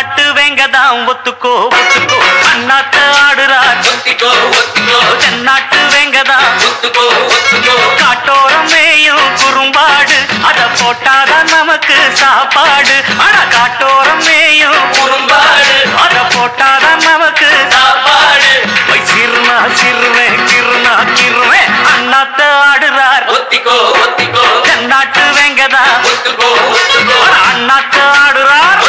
பாட்டு வெங்கதான் ஒத்துக்கோ ஒத்துக்கோ. அண்ணாட்டு ஆடுறா ஒத்துக்கோ ஒத்துக்கோ தென்னாட்டு வெங்கதான். ஒத்துக்கோ ஒத்துக்கோ காட்டோரம் குறும்பாடு. அத போட்டாதான் நமக்கு சாப்பாடு. ஆனா காட்டோரம் குறும்பாடு. அத போட்டாதான் தெரியுதா அந்நாட்டு ஆடுறார்.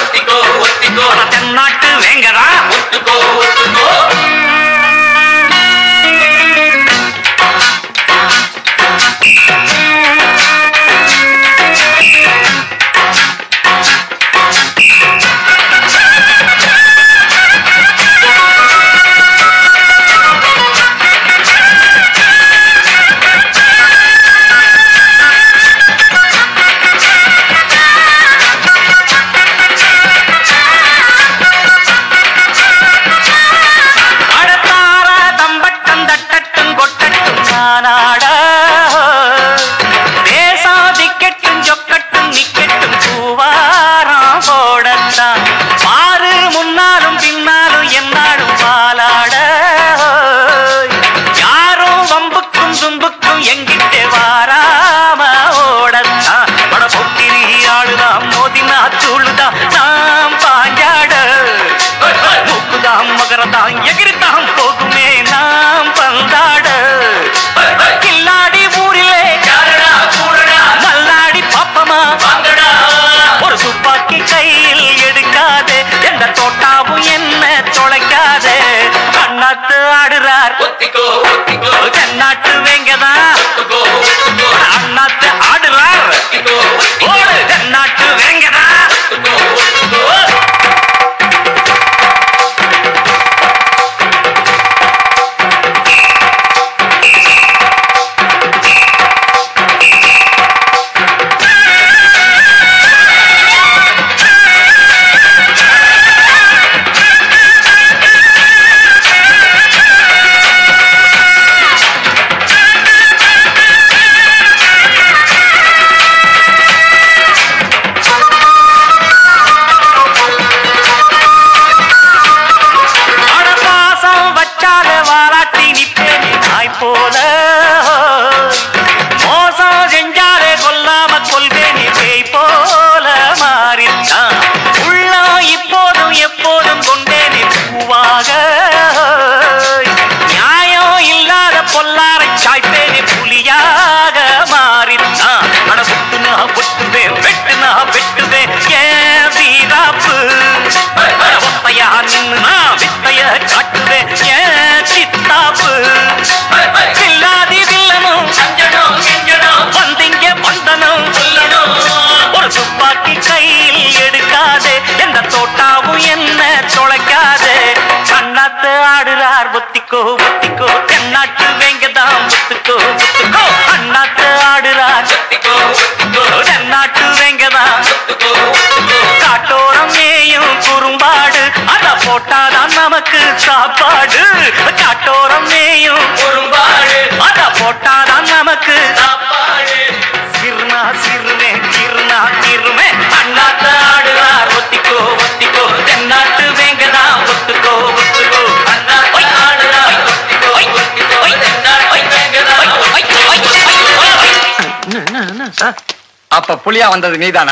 தென்னாட்டு வேங்கடா. பகிர்ந்தாம் போகுமே நாம் பந்தாட. கில்லாடி ஊரிலே நல்லாடி பாப்பமா? ஒரு துப்பாக்கி கையில் ஒத்திக்கோ ஒத்திக்கோ தென்னாட்டு வேங்கதான் முத்துக்கோ முத்துக்கோ அண்ணாட்டு ஆடுறா சொத்திக்கோ தென்னாட்டு வேங்கதான் காட்டோரம் மேயும் குறும்பாடு. அத போட்டாதான் நமக்கு சாப்பாடு. காட்டோரம் மேயும் குறும்பாடு. அத போட்டாதான் நமக்கு சாப்பாடு. அப்ப புலியா வந்தது நீதானா?